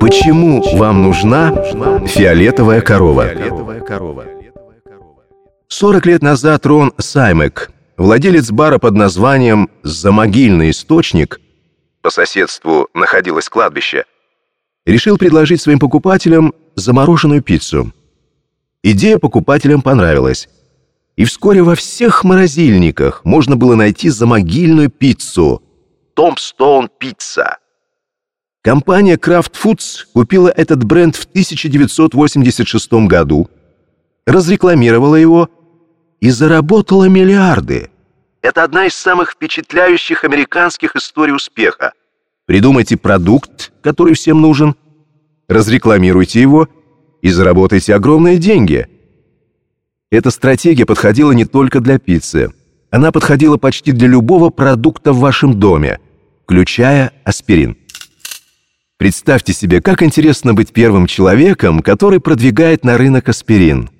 Почему вам нужна фиолетовая корова? 40 лет назад Рон Саймек, владелец бара под названием «Замогильный источник», по соседству находилось кладбище, решил предложить своим покупателям замороженную пиццу. Идея покупателям понравилась. И вскоре во всех морозильниках можно было найти замогильную пиццу «Томстоун Пицца». Компания Kraft Foods купила этот бренд в 1986 году, разрекламировала его и заработала миллиарды. Это одна из самых впечатляющих американских историй успеха. Придумайте продукт, который всем нужен, разрекламируйте его и заработайте огромные деньги. Эта стратегия подходила не только для пиццы. Она подходила почти для любого продукта в вашем доме, включая аспирин. Представьте себе, как интересно быть первым человеком, который продвигает на рынок аспирин.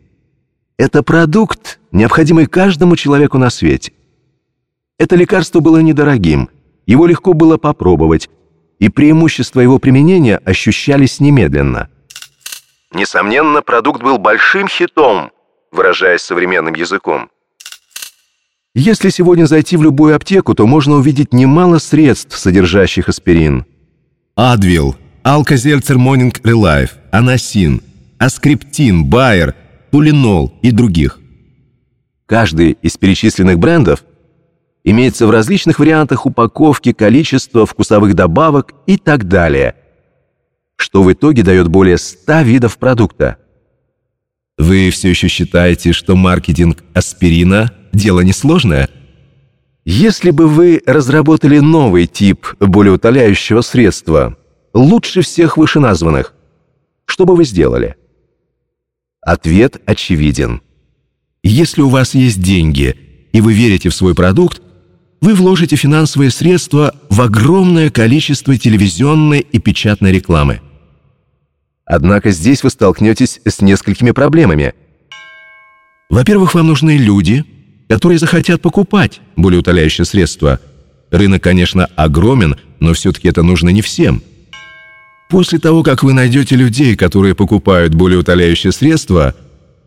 Это продукт, необходимый каждому человеку на свете. Это лекарство было недорогим, его легко было попробовать, и преимущества его применения ощущались немедленно. Несомненно, продукт был большим хитом, выражаясь современным языком. Если сегодня зайти в любую аптеку, то можно увидеть немало средств, содержащих аспирин – Advil, Alka-Seltzer Morning Relief, Anacin, Ascriptin, Bayer, Tylenol и других. Каждый из перечисленных брендов имеется в различных вариантах упаковки, количества, вкусовых добавок и так далее, что в итоге дает более 100 видов продукта. Вы все еще считаете, что маркетинг аспирина – дело несложное? Если бы вы разработали новый тип болеутоляющего средства, лучше всех вышеназванных, что бы вы сделали? Ответ очевиден. Если у вас есть деньги, и вы верите в свой продукт, вы вложите финансовые средства в огромное количество телевизионной и печатной рекламы. Однако здесь вы столкнетесь с несколькими проблемами. Во-первых, вам нужны люди – которые захотят покупать болеутоляющее средство. Рынок, конечно, огромен, но все-таки это нужно не всем. После того, как вы найдете людей, которые покупают болеутоляющее средство,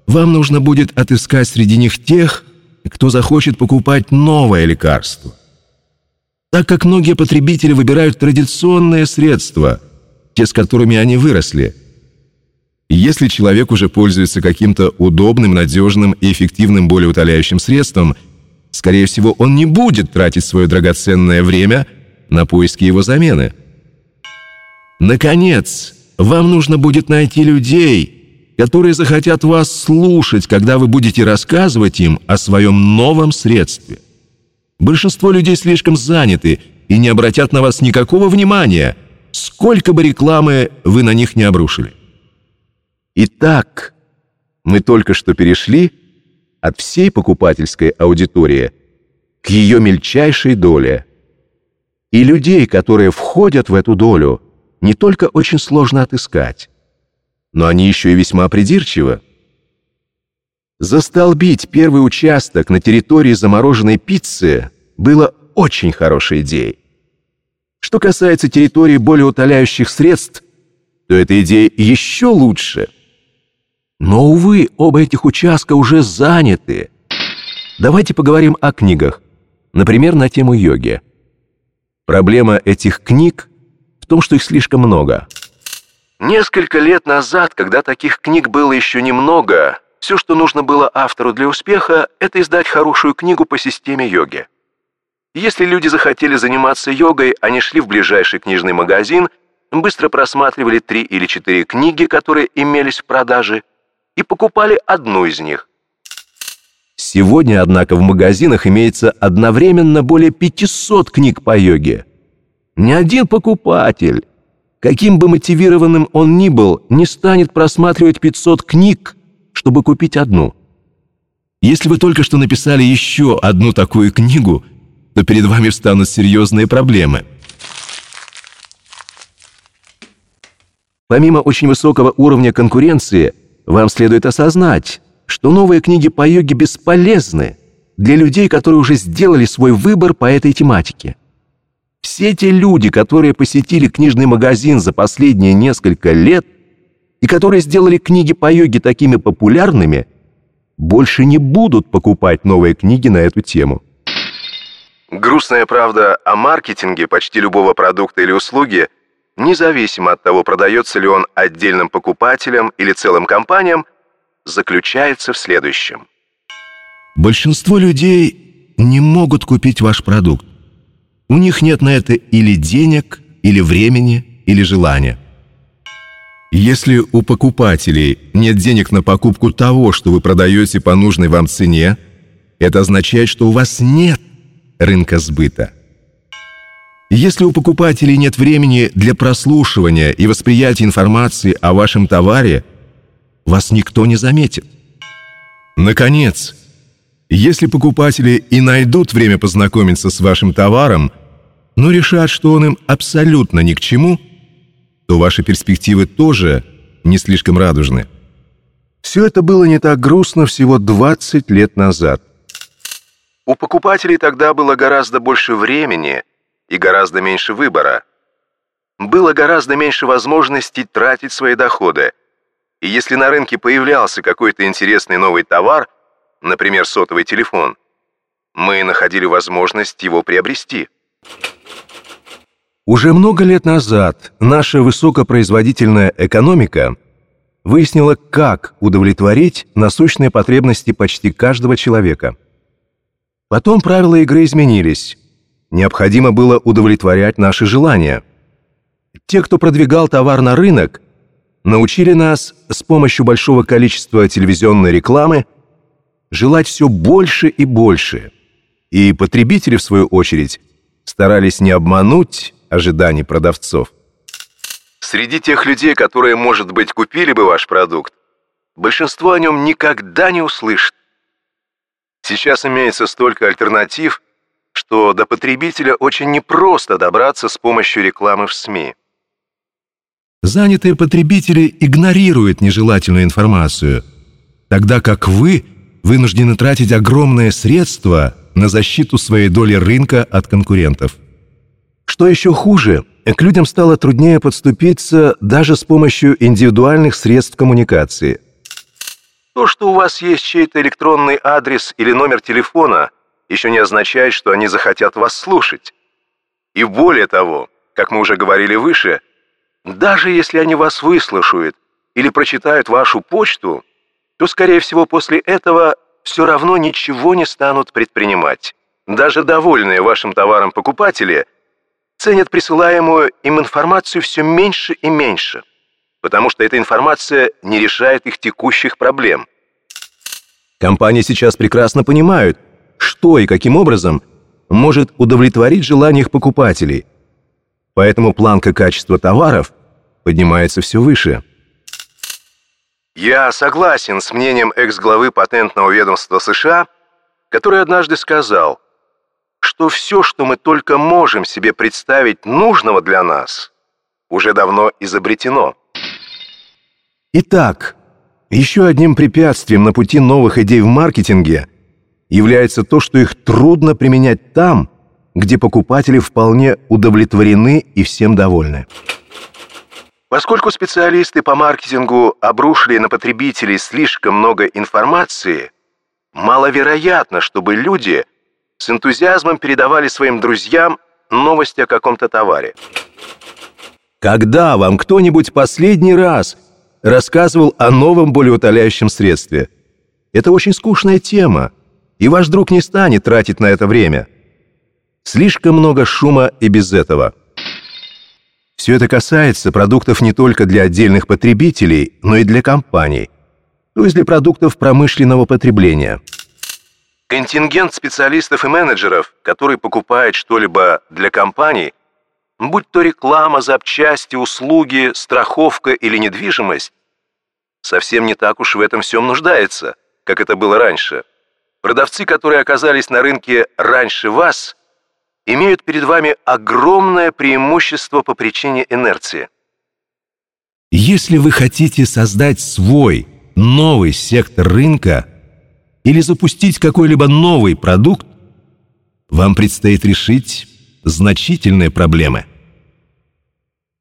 вам нужно будет отыскать среди них тех, кто захочет покупать новое лекарство. Так как многие потребители выбирают традиционные средства, те, с которыми они выросли – если человек уже пользуется каким-то удобным, надежным и эффективным болеутоляющим средством, скорее всего, он не будет тратить свое драгоценное время на поиски его замены. Наконец, вам нужно будет найти людей, которые захотят вас слушать, когда вы будете рассказывать им о своем новом средстве. Большинство людей слишком заняты и не обратят на вас никакого внимания, сколько бы рекламы вы на них не обрушили. Итак, мы только что перешли от всей покупательской аудитории к ее мельчайшей доле. И людей, которые входят в эту долю, не только очень сложно отыскать, но они еще и весьма придирчивы. Застолбить первый участок на территории замороженной пиццы было очень хорошей идеей. Что касается территории более утоляющих средств, то эта идея еще лучше – но, увы, оба этих участка уже заняты. Давайте поговорим о книгах, например, на тему йоги. Проблема этих книг в том, что их слишком много. Несколько лет назад, когда таких книг было еще немного, все, что нужно было автору для успеха, это издать хорошую книгу по системе йоги. Если люди захотели заниматься йогой, они шли в ближайший книжный магазин, быстро просматривали три или четыре книги, которые имелись в продаже, и покупали одну из них. Сегодня, однако, в магазинах имеется одновременно более 500 книг по йоге. Ни один покупатель, каким бы мотивированным он ни был, не станет просматривать 500 книг, чтобы купить одну. Если вы только что написали еще одну такую книгу, то перед вами встанут серьезные проблемы. Помимо очень высокого уровня конкуренции – вам следует осознать, что новые книги по йоге бесполезны, для людей, которые уже сделали свой выбор по этой тематике. Все те люди, которые посетили книжный магазин за последние несколько лет и которые сделали книги по йоге такими популярными, больше не будут покупать новые книги на эту тему. Грустная правда о маркетинге почти любого продукта или услуги, независимо от того, продается ли он отдельным покупателям или целым компаниям, заключается в следующем. Большинство людей не могут купить ваш продукт. У них нет на это или денег, или времени, или желания. Если у покупателей нет денег на покупку того, что вы продаете по нужной вам цене, это означает, что у вас нет рынка сбыта. Если у покупателей нет времени для прослушивания и восприятия информации о вашем товаре, вас никто не заметит. Наконец, если покупатели и найдут время познакомиться с вашим товаром, но решат, что он им абсолютно ни к чему, то ваши перспективы тоже не слишком радужны. Все это было не так грустно всего 20 лет назад. У покупателей тогда было гораздо больше времени и гораздо меньше выбора. Было гораздо меньше возможностей тратить свои доходы. И если на рынке появлялся какой-то интересный новый товар, например, сотовый телефон, мы находили возможность его приобрести. Уже много лет назад наша высокопроизводительная экономика выяснила, как удовлетворить насущные потребности почти каждого человека. Потом правила игры изменились. Необходимо было удовлетворять наши желания. Те, кто продвигал товар на рынок, научили нас с помощью большого количества телевизионной рекламы желать все больше и больше. И потребители, в свою очередь, старались не обмануть ожиданий продавцов. Среди тех людей, которые, может быть, купили бы ваш продукт, большинство о нем никогда не услышит. Сейчас имеется столько альтернатив, что до потребителя очень непросто добраться с помощью рекламы в СМИ. Занятые потребители игнорируют нежелательную информацию, тогда как вы вынуждены тратить огромные средства на защиту своей доли рынка от конкурентов. Что еще хуже, к людям стало труднее подступиться даже с помощью индивидуальных средств коммуникации. То, что у вас есть чей-то электронный адрес или номер телефона, еще не означает, что они захотят вас слушать. И более того, как мы уже говорили выше, даже если они вас выслушают или прочитают вашу почту, то, скорее всего, после этого все равно ничего не станут предпринимать. Даже довольные вашим товаром покупатели – ценят присылаемую им информацию все меньше и меньше, потому что эта информация не решает их текущих проблем. Компании сейчас прекрасно понимают, что и каким образом может удовлетворить желания их покупателей, поэтому планка качества товаров поднимается все выше. Я согласен с мнением экс-главы патентного ведомства США, который однажды сказал – что все, что мы только можем себе представить нужного для нас, уже давно изобретено. Итак, еще одним препятствием на пути новых идей в маркетинге является то, что их трудно применять там, где покупатели вполне удовлетворены и всем довольны. Поскольку специалисты по маркетингу обрушили на потребителей слишком много информации, маловероятно, чтобы люди – с энтузиазмом передавали своим друзьям новости о каком-то товаре. Когда вам кто-нибудь последний раз рассказывал о новом болеутоляющем средстве? Это очень скучная тема, и ваш друг не станет тратить на это время. Слишком много шума и без этого. Все это касается продуктов не только для отдельных потребителей, но и для компаний, то есть для продуктов промышленного потребления – Контингент специалистов и менеджеров, который покупает что-либо для компаний, будь то реклама, запчасти, услуги, страховка или недвижимость, совсем не так уж в этом всем нуждается, как это было раньше. Продавцы, которые оказались на рынке раньше вас, имеют перед вами огромное преимущество по причине инерции. Если вы хотите создать свой новый сектор рынка – или запустить какой-либо новый продукт, вам предстоит решить значительные проблемы.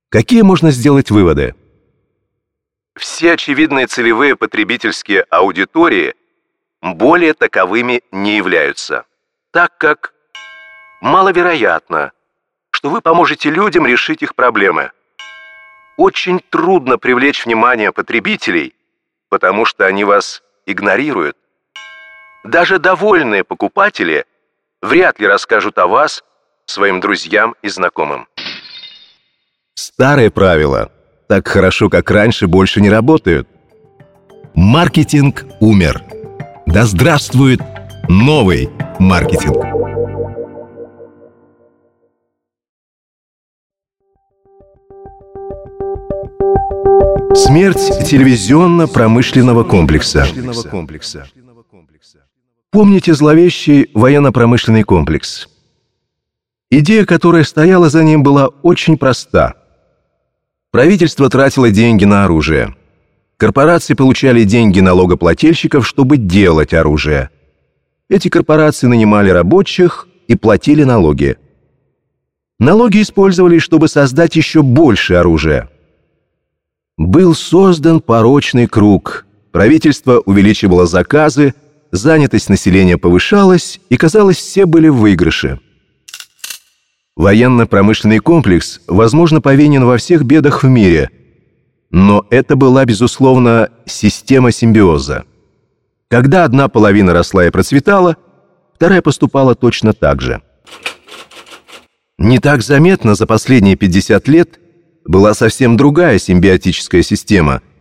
Какие можно сделать выводы? Все очевидные целевые потребительские аудитории более таковыми не являются, так как маловероятно, что вы поможете людям решить их проблемы. Очень трудно привлечь внимание потребителей, потому что они вас игнорируют. Даже довольные покупатели вряд ли расскажут о вас своим друзьям и знакомым. Старые правила так хорошо, как раньше, больше не работают. Маркетинг умер. Да здравствует новый маркетинг! Смерть телевизионно-промышленного комплекса. Помните зловещий военно-промышленный комплекс? Идея, которая стояла за ним, была очень проста. Правительство тратило деньги на оружие. Корпорации получали деньги налогоплательщиков, чтобы делать оружие. Эти корпорации нанимали рабочих и платили налоги. Налоги использовались, чтобы создать еще больше оружия. Был создан порочный круг. Правительство увеличивало заказы, занятость населения повышалась, и, казалось, все были в выигрыше. Военно-промышленный комплекс, возможно, повинен во всех бедах в мире, но это была, безусловно, система симбиоза. Когда одна половина росла и процветала, вторая поступала точно так же. Не так заметно за последние 50 лет была совсем другая симбиотическая система –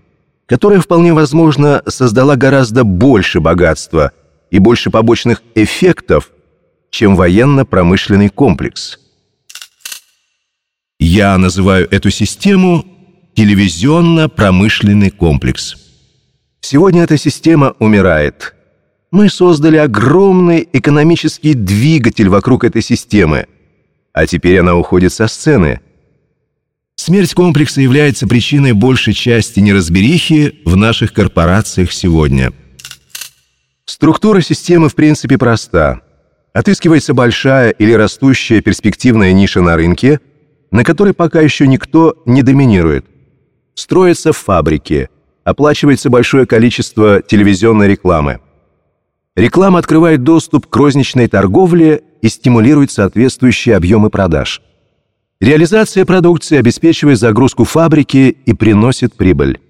которая вполне возможно создала гораздо больше богатства и больше побочных эффектов, чем военно-промышленный комплекс. Я называю эту систему телевизионно-промышленный комплекс. Сегодня эта система умирает. Мы создали огромный экономический двигатель вокруг этой системы, а теперь она уходит со сцены – Смерть комплекса является причиной большей части неразберихи в наших корпорациях сегодня. Структура системы в принципе проста. Отыскивается большая или растущая перспективная ниша на рынке, на которой пока еще никто не доминирует. Строятся фабрики, оплачивается большое количество телевизионной рекламы. Реклама открывает доступ к розничной торговле и стимулирует соответствующие объемы продаж – Реализация продукции обеспечивает загрузку фабрики и приносит прибыль.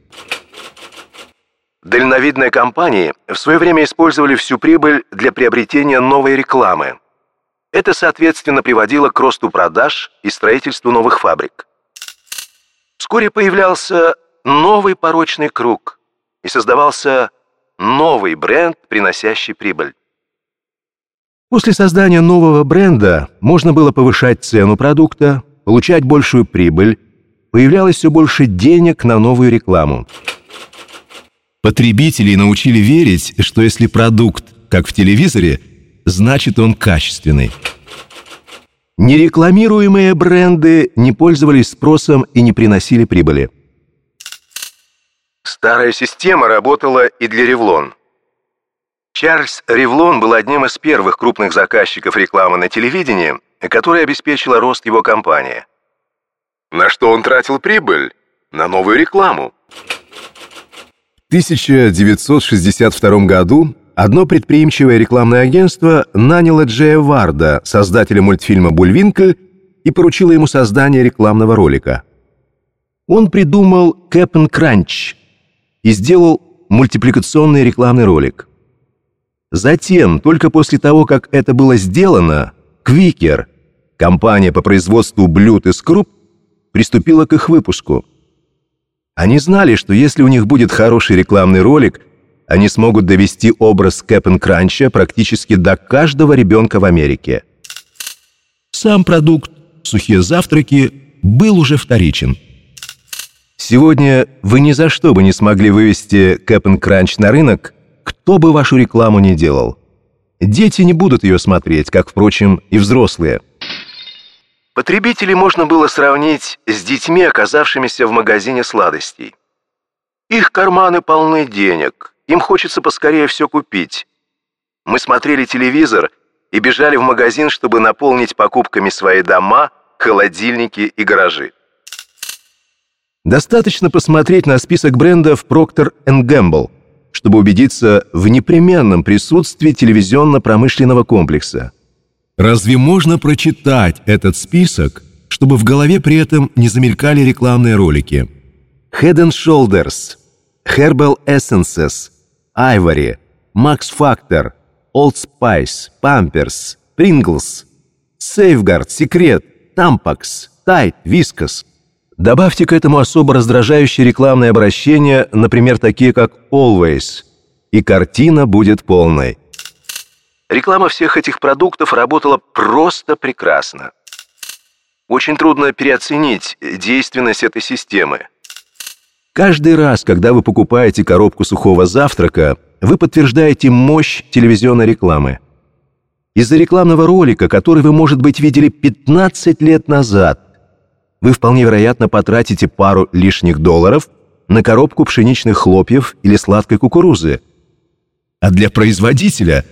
Дальновидные компании в свое время использовали всю прибыль для приобретения новой рекламы. Это, соответственно, приводило к росту продаж и строительству новых фабрик. Вскоре появлялся новый порочный круг и создавался новый бренд, приносящий прибыль. После создания нового бренда можно было повышать цену продукта, получать большую прибыль, появлялось все больше денег на новую рекламу. Потребители научили верить, что если продукт, как в телевизоре, значит он качественный. Нерекламируемые бренды не пользовались спросом и не приносили прибыли. Старая система работала и для Ревлон. Чарльз Ревлон был одним из первых крупных заказчиков рекламы на телевидении которая обеспечила рост его компании. На что он тратил прибыль? На новую рекламу. В 1962 году одно предприимчивое рекламное агентство наняло Джея Варда, создателя мультфильма «Бульвинкль», и поручило ему создание рекламного ролика. Он придумал Кэппен Кранч и сделал мультипликационный рекламный ролик. Затем, только после того, как это было сделано, Квикер, компания по производству блюд из круп, приступила к их выпуску. Они знали, что если у них будет хороший рекламный ролик, они смогут довести образ Кэппен Кранча практически до каждого ребенка в Америке. Сам продукт, сухие завтраки, был уже вторичен. Сегодня вы ни за что бы не смогли вывести Кэппен Кранч на рынок, кто бы вашу рекламу не делал. Дети не будут ее смотреть, как, впрочем, и взрослые. Потребителей можно было сравнить с детьми, оказавшимися в магазине сладостей. Их карманы полны денег, им хочется поскорее все купить. мы смотрели телевизор и бежали в магазин, чтобы наполнить покупками свои дома, холодильники и гаражи. Достаточно посмотреть на список брендов Procter Gamble, чтобы убедиться в непременном присутствии телевизионно-промышленного комплекса. Разве можно прочитать этот список, чтобы в голове при этом не замелькали рекламные ролики? Head Shoulders, Herbal Essences, Ivory, Max Factor, Old Spice, Pampers, Pringles, Safeguard, Секрет, Tampax, Tide, Whiskas – Добавьте к этому особо раздражающие рекламные обращения, например, такие как «Always», и картина будет полной. Реклама всех этих продуктов работала просто прекрасно. Очень трудно переоценить действенность этой системы. Каждый раз, когда вы покупаете коробку сухого завтрака, вы подтверждаете мощь телевизионной рекламы. Из-за рекламного ролика, который вы, может быть, видели 15 лет назад, вы вполне вероятно потратите пару лишних долларов на коробку пшеничных хлопьев или сладкой кукурузы. А для производителя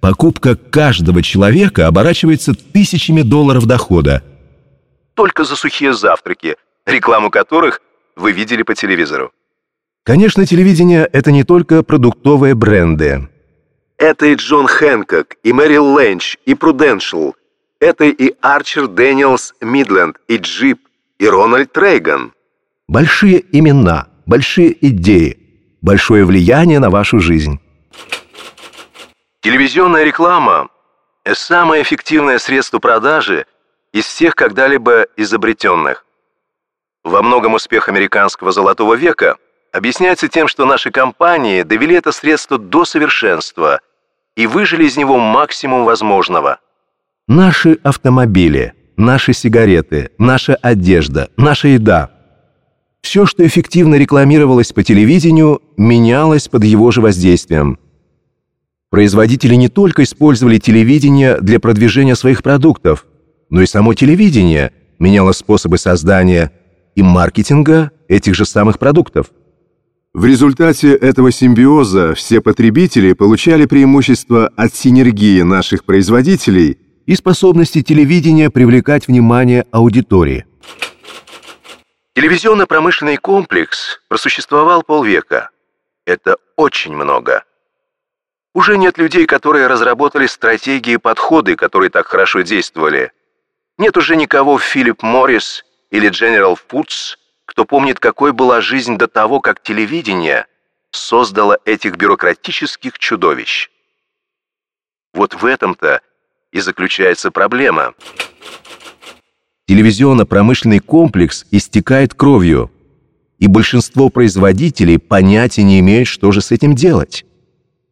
покупка каждого человека оборачивается тысячами долларов дохода. Только за сухие завтраки, рекламу которых вы видели по телевизору. Конечно, телевидение — это не только продуктовые бренды. Это и John Hancock, и Merrill Lynch, и Prudential. Это и Archer Daniels Midland, и Jeep, и Рональд Рейган. Большие имена, большие идеи, большое влияние на вашу жизнь. Телевизионная реклама – самое эффективное средство продажи из всех когда-либо изобретенных. Во многом успех американского золотого века объясняется тем, что наши компании довели это средство до совершенства и выжили из него максимум возможного. Наши автомобили – наши сигареты, наша одежда, наша еда. Все, что эффективно рекламировалось по телевидению, менялось под его же воздействием. Производители не только использовали телевидение для продвижения своих продуктов, но и само телевидение меняло способы создания и маркетинга этих же самых продуктов. В результате этого симбиоза все потребители получали преимущество от синергии наших производителей – и способности телевидения привлекать внимание аудитории. Телевизионно-промышленный комплекс просуществовал полвека. Это очень много. Уже нет людей, которые разработали стратегии и подходы, которые так хорошо действовали. Нет уже никого Филипп Моррис или General Foods, кто помнит, какой была жизнь до того, как телевидение создало этих бюрократических чудовищ. Вот в этом-то и заключается проблема. Телевизионно-промышленный комплекс истекает кровью, и большинство производителей понятия не имеют, что же с этим делать.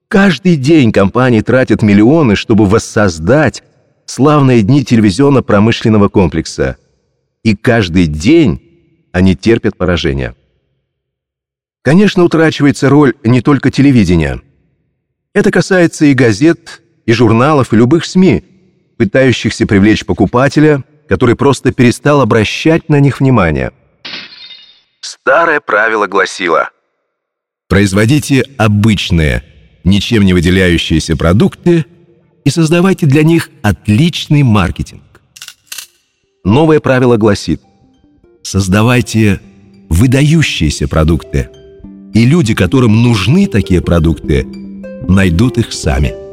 Каждый день компании тратят миллионы, чтобы воссоздать славные дни телевизионно-промышленного комплекса. И каждый день они терпят поражение. Конечно, утрачивается роль не только телевидения. Это касается и газет, и журналов, и любых СМИ, пытающихся привлечь покупателя, который просто перестал обращать на них внимание. Старое правило гласило «Производите обычные, ничем не выделяющиеся продукты и создавайте для них отличный маркетинг». Новое правило гласит «Создавайте выдающиеся продукты, и люди, которым нужны такие продукты, найдут их сами».